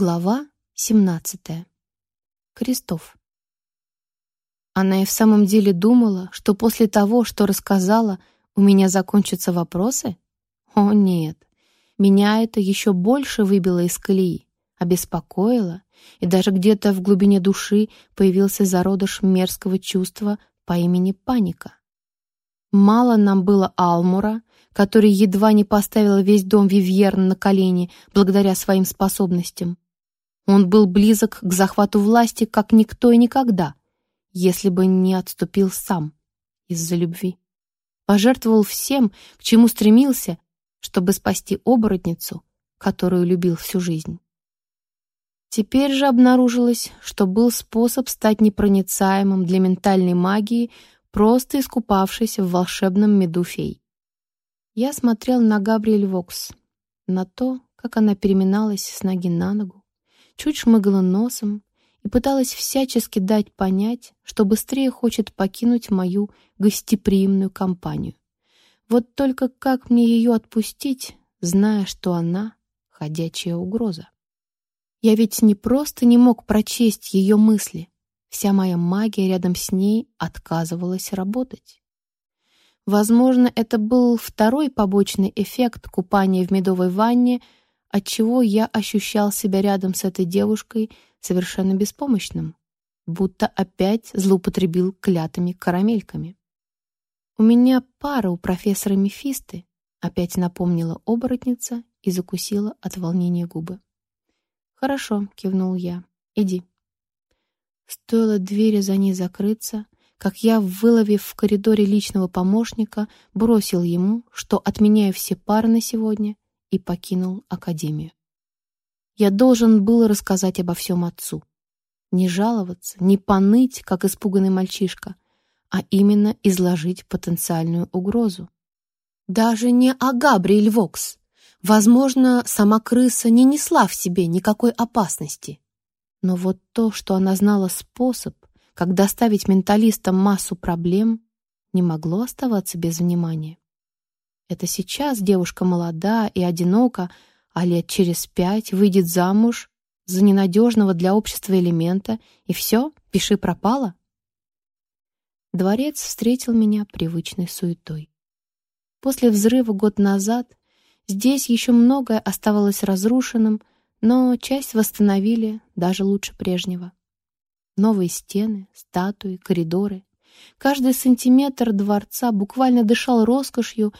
Глава 17. Крестов. Она и в самом деле думала, что после того, что рассказала, у меня закончатся вопросы? О, нет. Меня это еще больше выбило из колеи, обеспокоило, и даже где-то в глубине души появился зародыш мерзкого чувства по имени паника. Мало нам было Алмура, который едва не поставил весь дом Вивьерн на колени благодаря своим способностям. Он был близок к захвату власти, как никто и никогда, если бы не отступил сам из-за любви. Пожертвовал всем, к чему стремился, чтобы спасти оборотницу, которую любил всю жизнь. Теперь же обнаружилось, что был способ стать непроницаемым для ментальной магии, просто искупавшись в волшебном меду фей. Я смотрел на Габриэль Вокс, на то, как она переминалась с ноги на ногу, чуть шмыгала носом и пыталась всячески дать понять, что быстрее хочет покинуть мою гостеприимную компанию. Вот только как мне ее отпустить, зная, что она — ходячая угроза? Я ведь не просто не мог прочесть ее мысли. Вся моя магия рядом с ней отказывалась работать. Возможно, это был второй побочный эффект купания в медовой ванне, отчего я ощущал себя рядом с этой девушкой совершенно беспомощным, будто опять злоупотребил клятыми карамельками. «У меня пара у профессора Мефисты», — опять напомнила оборотница и закусила от волнения губы. «Хорошо», — кивнул я, — «иди». Стоило двери за ней закрыться, как я, выловив в коридоре личного помощника, бросил ему, что отменяю все пары на сегодня, и покинул академию. Я должен был рассказать обо всем отцу. Не жаловаться, не поныть, как испуганный мальчишка, а именно изложить потенциальную угрозу. Даже не о Габриэль Вокс. Возможно, сама крыса не несла в себе никакой опасности. Но вот то, что она знала способ, как доставить менталистам массу проблем, не могло оставаться без внимания. Это сейчас девушка молода и одинока, а лет через пять выйдет замуж за ненадежного для общества элемента, и все, пиши пропало. Дворец встретил меня привычной суетой. После взрыва год назад здесь еще многое оставалось разрушенным, но часть восстановили даже лучше прежнего. Новые стены, статуи, коридоры. Каждый сантиметр дворца буквально дышал роскошью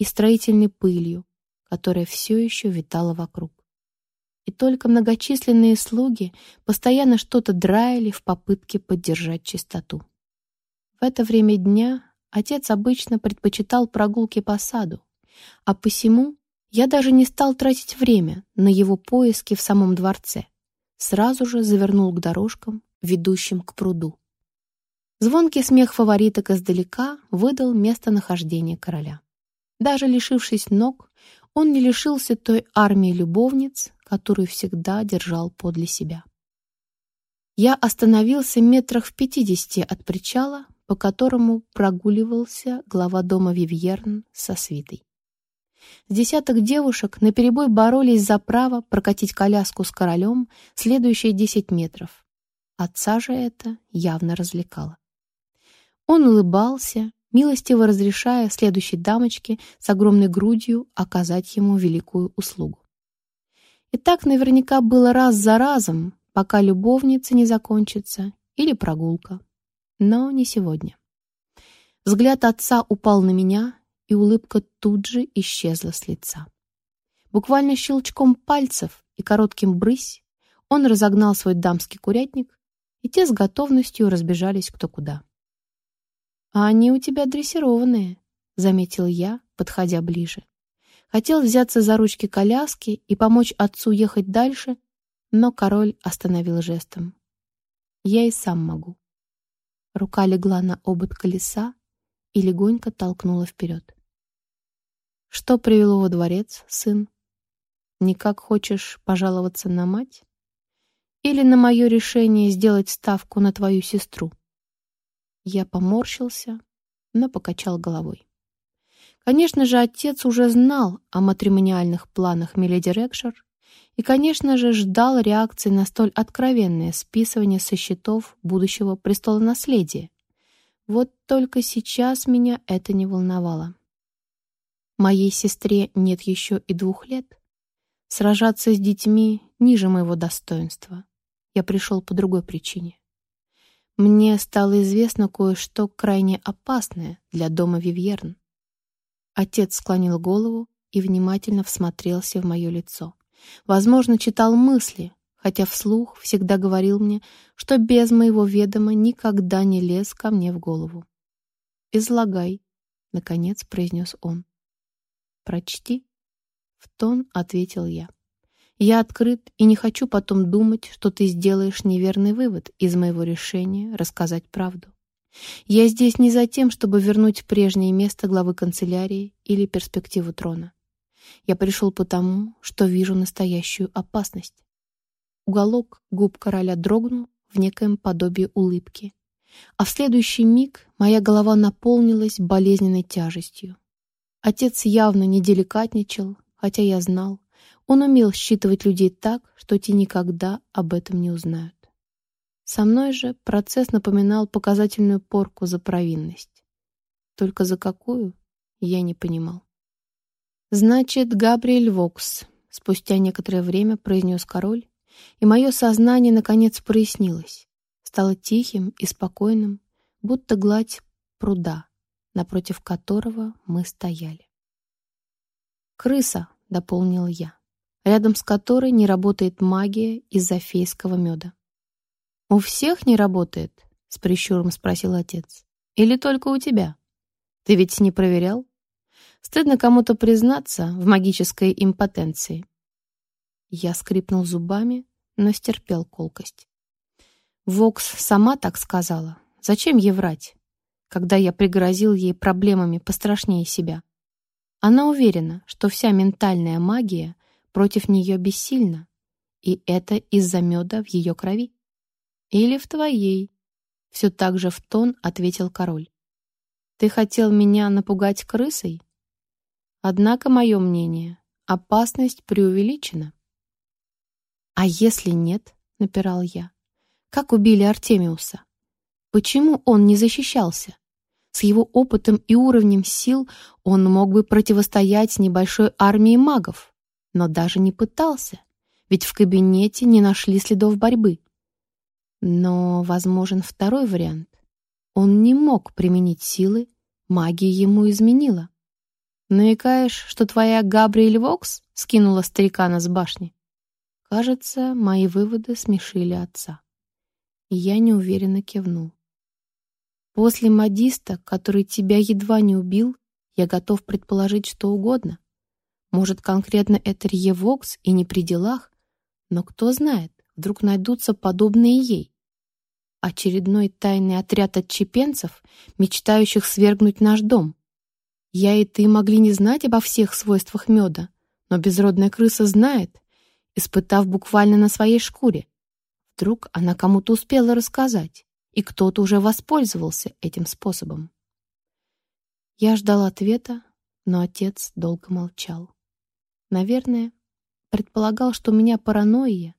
и строительной пылью, которая все еще витала вокруг. И только многочисленные слуги постоянно что-то драили в попытке поддержать чистоту. В это время дня отец обычно предпочитал прогулки по саду, а посему я даже не стал тратить время на его поиски в самом дворце. Сразу же завернул к дорожкам ведущим к пруду. Звонкий смех фавориток издалека выдал местонахождение короля. Даже лишившись ног, он не лишился той армии любовниц, которую всегда держал подле себя. Я остановился метрах в пятидесяти от причала, по которому прогуливался глава дома Вивьерн со свитой. С десяток девушек наперебой боролись за право прокатить коляску с королем следующие десять метров, Отца же это явно развлекало. Он улыбался, милостиво разрешая следующей дамочке с огромной грудью оказать ему великую услугу. И так наверняка было раз за разом, пока любовница не закончится или прогулка. Но не сегодня. Взгляд отца упал на меня, и улыбка тут же исчезла с лица. Буквально щелчком пальцев и коротким брысь он разогнал свой дамский курятник и те с готовностью разбежались кто куда. «А они у тебя дрессированные», — заметил я, подходя ближе. Хотел взяться за ручки коляски и помочь отцу ехать дальше, но король остановил жестом. «Я и сам могу». Рука легла на обод колеса и легонько толкнула вперед. «Что привело во дворец, сын? Никак хочешь пожаловаться на мать?» или на мое решение сделать ставку на твою сестру?» Я поморщился, но покачал головой. Конечно же, отец уже знал о матримониальных планах Миледи Рекшер, И, конечно же, ждал реакции на столь откровенное списывание со счетов будущего престола наследия. Вот только сейчас меня это не волновало. Моей сестре нет еще и двух лет. Сражаться с детьми ниже моего достоинства. Я пришел по другой причине. Мне стало известно кое-что крайне опасное для дома Вивьерн. Отец склонил голову и внимательно всмотрелся в мое лицо. Возможно, читал мысли, хотя вслух всегда говорил мне, что без моего ведома никогда не лез ко мне в голову. «Излагай», — наконец произнес он. «Прочти», — в тон ответил я. «Я открыт и не хочу потом думать, что ты сделаешь неверный вывод из моего решения рассказать правду. Я здесь не за тем, чтобы вернуть прежнее место главы канцелярии или перспективу трона. Я пришел потому, что вижу настоящую опасность. Уголок губ короля дрогнул в некоем подобии улыбки, а в следующий миг моя голова наполнилась болезненной тяжестью. Отец явно не деликатничал, хотя я знал, он умел считывать людей так, что те никогда об этом не узнают. Со мной же процесс напоминал показательную порку за провинность. Только за какую, я не понимал. «Значит, Габриэль Вокс», — спустя некоторое время произнес король, и мое сознание наконец прояснилось, стало тихим и спокойным, будто гладь пруда, напротив которого мы стояли. «Крыса», — дополнил я, рядом с которой не работает магия из-за фейского меда. «У всех не работает?» — с прищуром спросил отец. «Или только у тебя? Ты ведь не проверял?» Стыдно кому-то признаться в магической импотенции. Я скрипнул зубами, но стерпел колкость. Вокс сама так сказала. Зачем ей врать, когда я пригрозил ей проблемами пострашнее себя? Она уверена, что вся ментальная магия против нее бессильна, и это из-за меда в ее крови. Или в твоей. Все так же в тон ответил король. Ты хотел меня напугать крысой? Однако, мое мнение, опасность преувеличена. «А если нет?» — напирал я. «Как убили Артемиуса? Почему он не защищался? С его опытом и уровнем сил он мог бы противостоять небольшой армии магов, но даже не пытался, ведь в кабинете не нашли следов борьбы. Но возможен второй вариант. Он не мог применить силы, магия ему изменила. Намекаешь, что твоя Габриэль Вокс скинула старикана с башни? Кажется, мои выводы смешили отца. Я неуверенно кивнул. После модиста, который тебя едва не убил, я готов предположить что угодно. Может, конкретно это Рье Вокс и не при делах, но кто знает, вдруг найдутся подобные ей. Очередной тайный отряд отчепенцев, мечтающих свергнуть наш дом. Я и ты могли не знать обо всех свойствах меда, но безродная крыса знает, испытав буквально на своей шкуре. Вдруг она кому-то успела рассказать, и кто-то уже воспользовался этим способом. Я ждал ответа, но отец долго молчал. Наверное, предполагал, что у меня паранойя,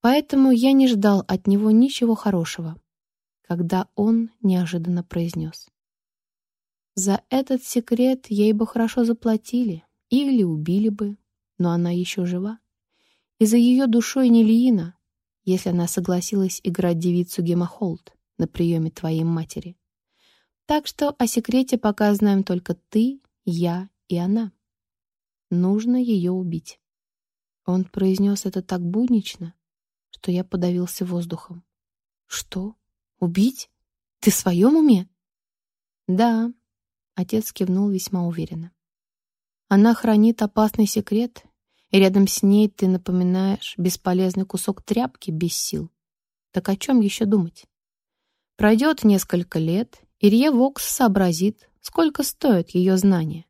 поэтому я не ждал от него ничего хорошего, когда он неожиданно произнес. За этот секрет ей бы хорошо заплатили или убили бы, но она еще жива. И за ее душой не Лиина, если она согласилась играть девицу Гемахолд на приеме твоей матери. Так что о секрете пока знаем только ты, я и она. Нужно ее убить. Он произнес это так буднично, что я подавился воздухом. Что? Убить? Ты в своем уме? Да, Отец кивнул весьма уверенно. Она хранит опасный секрет, и рядом с ней ты напоминаешь бесполезный кусок тряпки без сил. Так о чем еще думать? Пройдет несколько лет, и Рье Вокс сообразит, сколько стоят ее знания.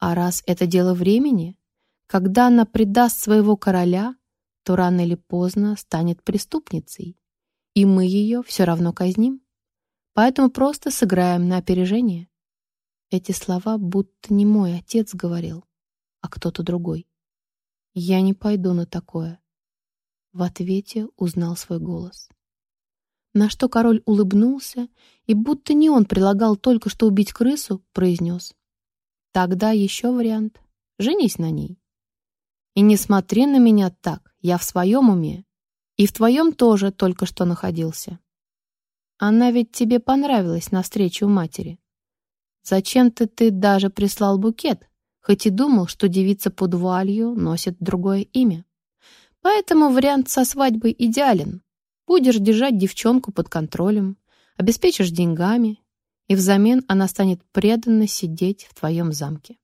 А раз это дело времени, когда она предаст своего короля, то рано или поздно станет преступницей, и мы ее все равно казним. Поэтому просто сыграем на опережение. Эти слова будто не мой отец говорил, а кто-то другой. Я не пойду на такое. В ответе узнал свой голос. На что король улыбнулся и, будто не он прилагал только что убить крысу, произнес. Тогда еще вариант. Женись на ней. И не смотри на меня так, я в своем уме. И в твоем тоже только что находился. Она ведь тебе понравилась на встрече у матери. Зачем-то ты даже прислал букет, хоть и думал, что девица под вуалью носит другое имя. Поэтому вариант со свадьбой идеален. Будешь держать девчонку под контролем, обеспечишь деньгами, и взамен она станет преданно сидеть в твоем замке.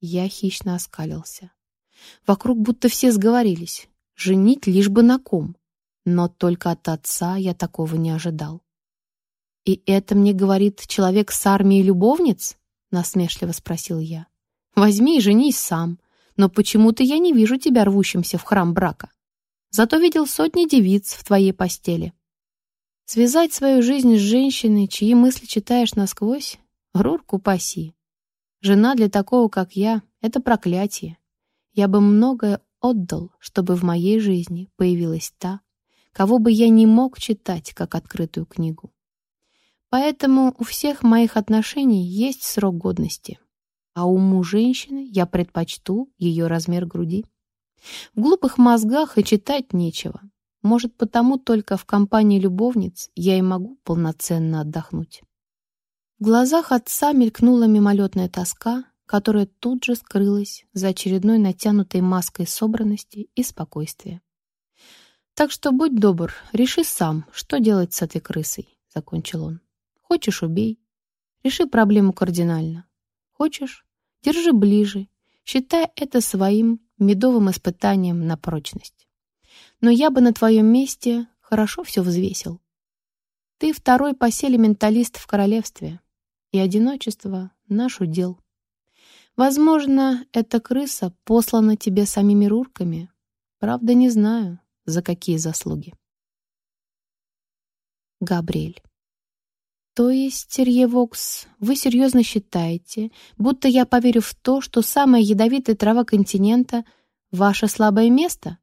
Я хищно оскалился. Вокруг будто все сговорились. Женить лишь бы на ком. Но только от отца я такого не ожидал. «И это мне говорит человек с армией любовниц?» — насмешливо спросил я. «Возьми и женись сам. Но почему-то я не вижу тебя рвущимся в храм брака. Зато видел сотни девиц в твоей постели. Связать свою жизнь с женщиной, чьи мысли читаешь насквозь, рурку паси. Жена для такого, как я, — это проклятие. Я бы многое отдал, чтобы в моей жизни появилась та, кого бы я не мог читать как открытую книгу. Поэтому у всех моих отношений есть срок годности, а уму женщины я предпочту ее размер груди. В глупых мозгах и читать нечего. Может, потому только в компании любовниц я и могу полноценно отдохнуть. В глазах отца мелькнула мимолетная тоска, которая тут же скрылась за очередной натянутой маской собранности и спокойствия. «Так что будь добр, реши сам, что делать с этой крысой», — закончил он. «Хочешь — убей. Реши проблему кардинально. Хочешь — держи ближе, считай это своим медовым испытанием на прочность. Но я бы на твоем месте хорошо все взвесил. Ты второй по в королевстве, и одиночество — наш удел. Возможно, эта крыса послана тебе самими рурками. Правда, не знаю, за какие заслуги. Габриэль. То есть, Терье Вокс, вы серьезно считаете, будто я поверю в то, что самая ядовитая трава континента — ваше слабое место?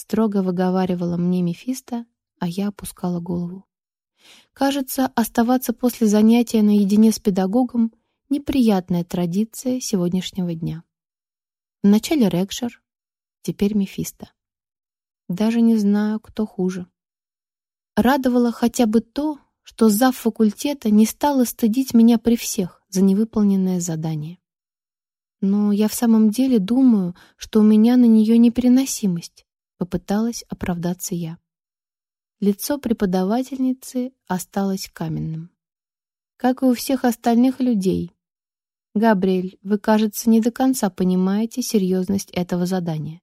Строго выговаривала мне Мефисто, а я опускала голову. Кажется, оставаться после занятия наедине с педагогом неприятная традиция сегодняшнего дня. Вначале Рекшер, теперь Мефисто. Даже не знаю, кто хуже. Радовало хотя бы то, что зав факультета не стала стыдить меня при всех за невыполненное задание. Но я в самом деле думаю, что у меня на нее непереносимость, попыталась оправдаться я. Лицо преподавательницы осталось каменным. Как и у всех остальных людей, «Габриэль, вы, кажется, не до конца понимаете серьезность этого задания.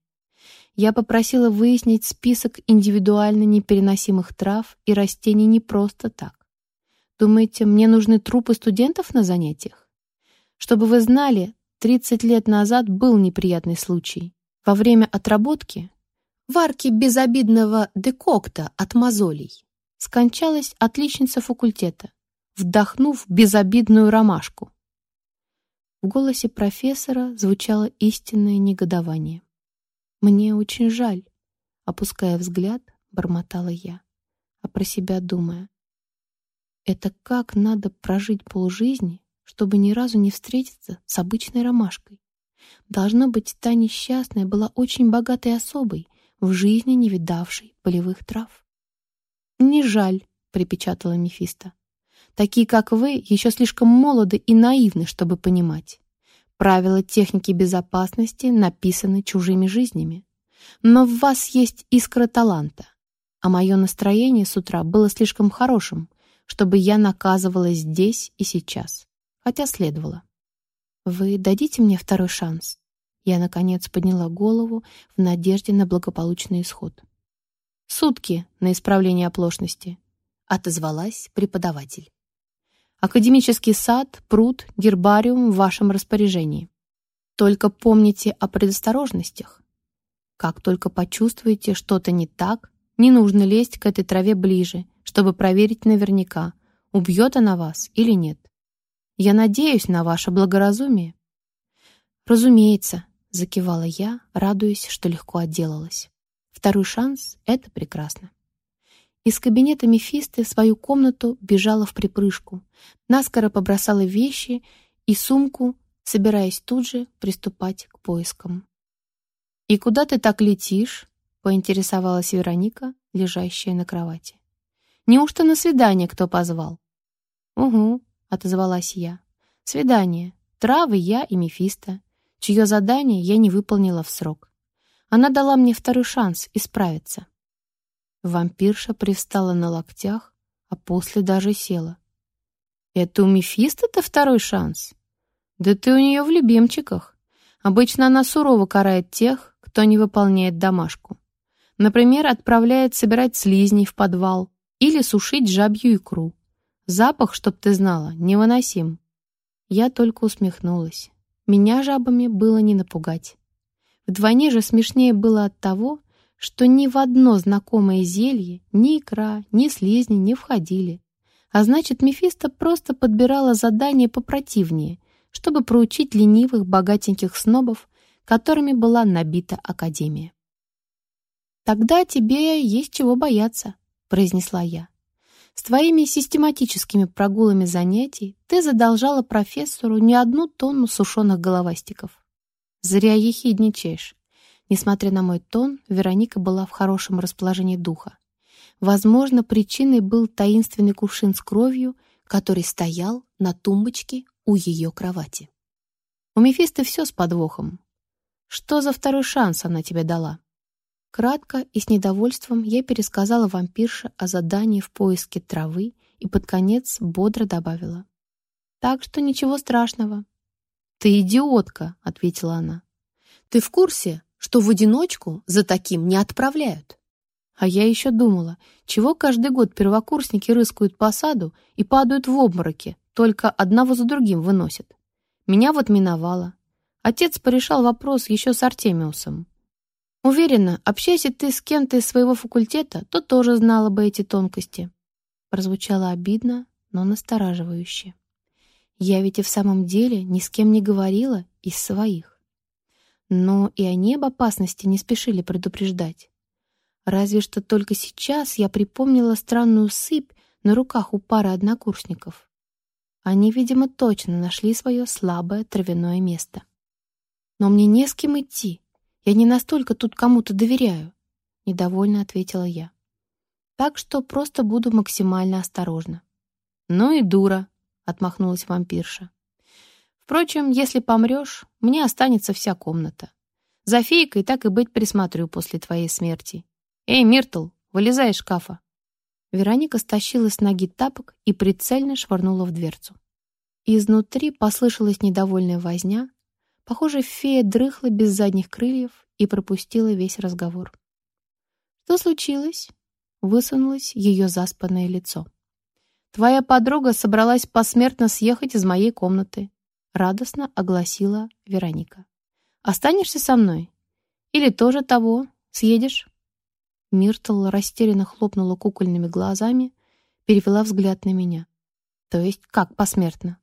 Я попросила выяснить список индивидуально непереносимых трав и растений не просто так. Думаете, мне нужны трупы студентов на занятиях? Чтобы вы знали, 30 лет назад был неприятный случай. Во время отработки варки безобидного декокта от мозолей скончалась отличница факультета, вдохнув безобидную ромашку. В голосе профессора звучало истинное негодование. «Мне очень жаль», — опуская взгляд, бормотала я, а про себя думая. «Это как надо прожить полжизни, чтобы ни разу не встретиться с обычной ромашкой? Должно быть, та несчастная была очень богатой особой, в жизни не видавшей полевых трав». «Не жаль», — припечатала Мефисто. Такие, как вы, еще слишком молоды и наивны, чтобы понимать. Правила техники безопасности написаны чужими жизнями. Но в вас есть искра таланта. А мое настроение с утра было слишком хорошим, чтобы я наказывала здесь и сейчас. Хотя следовало. «Вы дадите мне второй шанс?» Я, наконец, подняла голову в надежде на благополучный исход. «Сутки на исправление оплошности», — отозвалась преподаватель. Академический сад, пруд, гербариум в вашем распоряжении. Только помните о предосторожностях. Как только почувствуете что-то не так, не нужно лезть к этой траве ближе, чтобы проверить наверняка, убьет она вас или нет. Я надеюсь на ваше благоразумие. Разумеется, — закивала я, радуясь, что легко отделалась. «Второй шанс — это прекрасно». Из кабинета Мефисты в свою комнату бежала в припрыжку, наскоро побросала вещи и сумку, собираясь тут же приступать к поискам. «И куда ты так летишь?» — поинтересовалась Вероника, лежащая на кровати. «Неужто на свидание кто позвал?» «Угу», — отозвалась я. «Свидание. Травы, я и Мефисто, чье задание я не выполнила в срок. Она дала мне второй шанс исправиться». Вампирша привстала на локтях, а после даже села. «Это у Мефисто-то второй шанс? Да ты у нее в любимчиках. Обычно она сурово карает тех, кто не выполняет домашку. Например, отправляет собирать слизней в подвал или сушить жабью икру. Запах, чтоб ты знала, невыносим. Я только усмехнулась. Меня жабами было не напугать. Вдвойне же смешнее было от того, что ни в одно знакомое зелье ни икра, ни слизни не входили. А значит, Мефисто просто подбирала задание попротивнее, чтобы проучить ленивых богатеньких снобов, которыми была набита Академия. «Тогда тебе есть чего бояться», — произнесла я. «С твоими систематическими прогулами занятий ты задолжала профессору не одну тонну сушеных головастиков. Зря ехидничаешь. Несмотря на мой тон, Вероника была в хорошем расположении духа. Возможно, причиной был таинственный кувшин с кровью, который стоял на тумбочке у ее кровати. У Мефисты все с подвохом. Что за второй шанс она тебе дала? Кратко и с недовольством я пересказала вампирше о задании в поиске травы и под конец бодро добавила. «Так что ничего страшного». «Ты идиотка», — ответила она. «Ты в курсе, что в одиночку за таким не отправляют. А я еще думала, чего каждый год первокурсники рыскают по саду и падают в обмороки, только одного за другим выносят. Меня вот миновало. Отец порешал вопрос еще с Артемиусом. Уверена, общайся ты с кем-то из своего факультета, то тоже знала бы эти тонкости. Прозвучало обидно, но настораживающе. Я ведь и в самом деле ни с кем не говорила из своих. Но и они об опасности не спешили предупреждать. Разве что только сейчас я припомнила странную сыпь на руках у пары однокурсников. Они, видимо, точно нашли свое слабое травяное место. «Но мне не с кем идти. Я не настолько тут кому-то доверяю», — недовольно ответила я. «Так что просто буду максимально осторожна». «Ну и дура», — отмахнулась вампирша. Впрочем, если помрешь, мне останется вся комната. За фейкой так и быть присмотрю после твоей смерти. Эй, Миртл, вылезай из шкафа. Вероника стащила с ноги тапок и прицельно швырнула в дверцу. Изнутри послышалась недовольная возня. Похоже, фея дрыхла без задних крыльев и пропустила весь разговор. «Что случилось?» — высунулось ее заспанное лицо. «Твоя подруга собралась посмертно съехать из моей комнаты радостно огласила Вероника. «Останешься со мной? Или тоже того? Съедешь?» Миртл растерянно хлопнула кукольными глазами, перевела взгляд на меня. «То есть как посмертно?»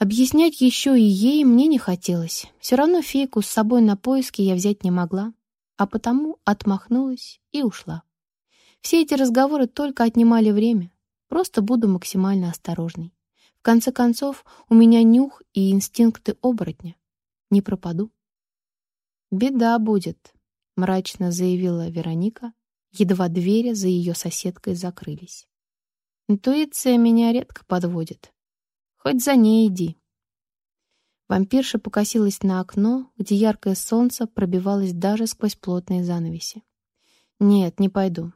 Объяснять еще и ей мне не хотелось. Все равно фейку с собой на поиски я взять не могла, а потому отмахнулась и ушла. Все эти разговоры только отнимали время. Просто буду максимально осторожной. В конце концов, у меня нюх и инстинкты оборотня. Не пропаду. «Беда будет», — мрачно заявила Вероника, едва двери за ее соседкой закрылись. «Интуиция меня редко подводит. Хоть за ней иди». Вампирша покосилась на окно, где яркое солнце пробивалось даже сквозь плотные занавеси. «Нет, не пойду.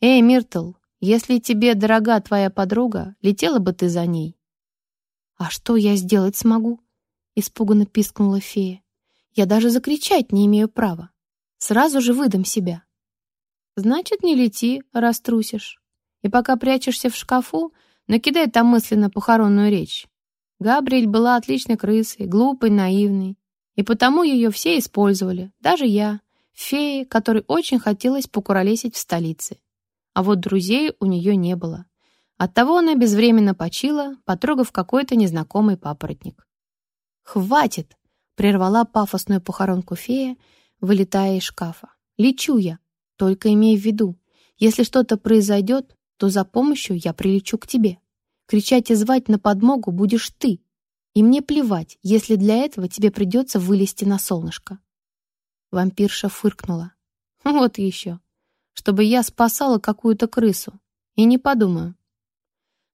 Эй, Миртл, если тебе дорога твоя подруга, летела бы ты за ней. «А что я сделать смогу?» — испуганно пискнула фея. «Я даже закричать не имею права. Сразу же выдам себя». «Значит, не лети, раз трусишь. И пока прячешься в шкафу, накидай там мысленно похоронную речь. Габриэль была отличной крысой, глупой, наивной. И потому ее все использовали, даже я, фея, которой очень хотелось покуролесить в столице. А вот друзей у нее не было. Оттого она безвременно почила, потрогав какой-то незнакомый папоротник. «Хватит!» прервала пафосную похоронку фея, вылетая из шкафа. «Лечу я, только имей в виду, если что-то произойдет, то за помощью я прилечу к тебе. Кричать и звать на подмогу будешь ты, и мне плевать, если для этого тебе придется вылезти на солнышко». Вампирша фыркнула. «Вот еще, чтобы я спасала какую-то крысу. И не подумаю».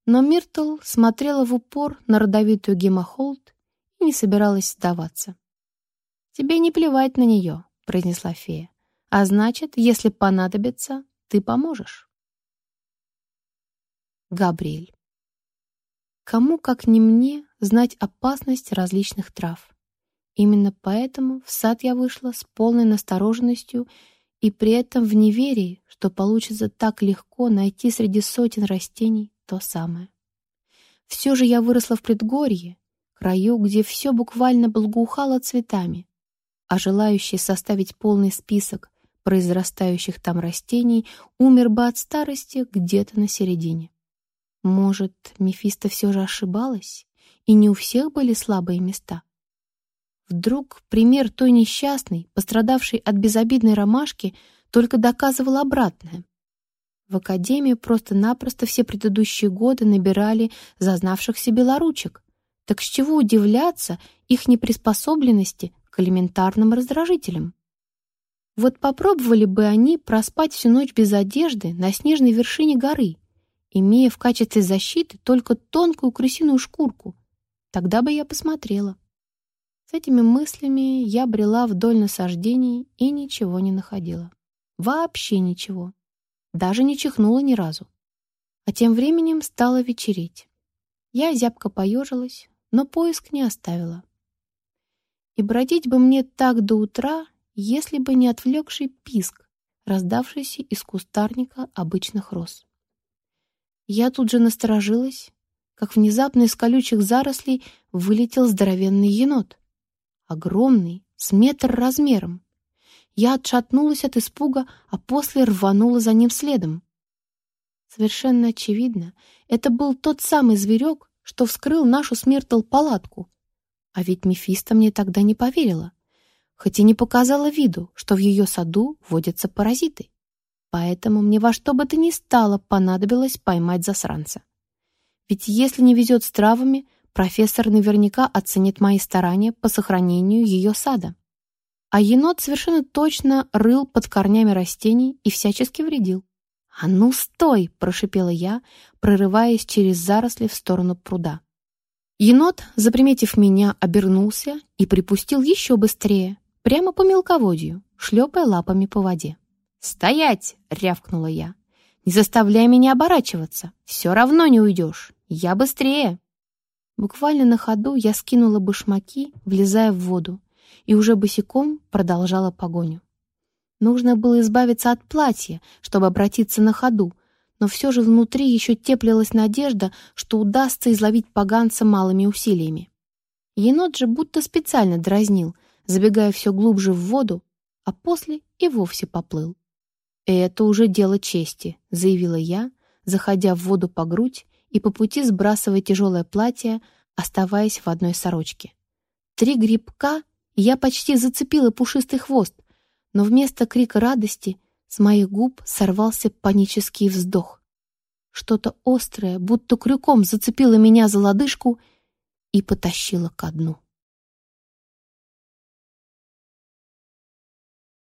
Но Миртл смотрела в упор на родовитую Гемахолд и не собиралась сдаваться. «Тебе не плевать на нее», — произнесла фея. «А значит, если понадобится, ты поможешь». Габриэль. Кому, как не мне, знать опасность различных трав? Именно поэтому в сад я вышла с полной настороженностью и при этом в неверии, что получится так легко найти среди сотен растений то самое. Все же я выросла в предгорье, краю, где все буквально благоухало цветами, а желающий составить полный список произрастающих там растений умер бы от старости где-то на середине. Может, Мефисто все же ошибалась, и не у всех были слабые места? Вдруг пример той несчастной, пострадавшей от безобидной ромашки, только доказывал обратное. В академию просто-напросто все предыдущие годы набирали зазнавшихся белоручек. Так с чего удивляться их неприспособленности к элементарным раздражителям? Вот попробовали бы они проспать всю ночь без одежды на снежной вершине горы, имея в качестве защиты только тонкую крысиную шкурку. Тогда бы я посмотрела. С этими мыслями я брела вдоль насаждений и ничего не находила. Вообще ничего. Даже не чихнула ни разу. А тем временем стало вечереть. Я зябко поежилась, но поиск не оставила. И бродить бы мне так до утра, если бы не отвлекший писк, раздавшийся из кустарника обычных роз. Я тут же насторожилась, как внезапно из колючих зарослей вылетел здоровенный енот. Огромный, с метр размером. Я отшатнулась от испуга, а после рванула за ним следом. Совершенно очевидно, это был тот самый зверек, что вскрыл нашу смертл палатку. А ведь Мефисто мне тогда не поверила, хоть и не показала виду, что в ее саду водятся паразиты. Поэтому мне во что бы то ни стало понадобилось поймать засранца. Ведь если не везет с травами, профессор наверняка оценит мои старания по сохранению ее сада. А енот совершенно точно рыл под корнями растений и всячески вредил. «А ну, стой!» — прошипела я, прорываясь через заросли в сторону пруда. Енот, заприметив меня, обернулся и припустил еще быстрее, прямо по мелководью, шлепая лапами по воде. «Стоять!» — рявкнула я. «Не заставляй меня оборачиваться, все равно не уйдешь, я быстрее!» Буквально на ходу я скинула башмаки, влезая в воду, и уже босиком продолжала погоню. Нужно было избавиться от платья, чтобы обратиться на ходу, но все же внутри еще теплилась надежда, что удастся изловить поганца малыми усилиями. Енот же будто специально дразнил, забегая все глубже в воду, а после и вовсе поплыл. «Это уже дело чести», — заявила я, заходя в воду по грудь и по пути сбрасывая тяжелое платье, оставаясь в одной сорочке. Три грибка, я почти зацепила пушистый хвост, но вместо крика радости с моих губ сорвался панический вздох. Что-то острое, будто крюком зацепило меня за лодыжку и потащило ко дну.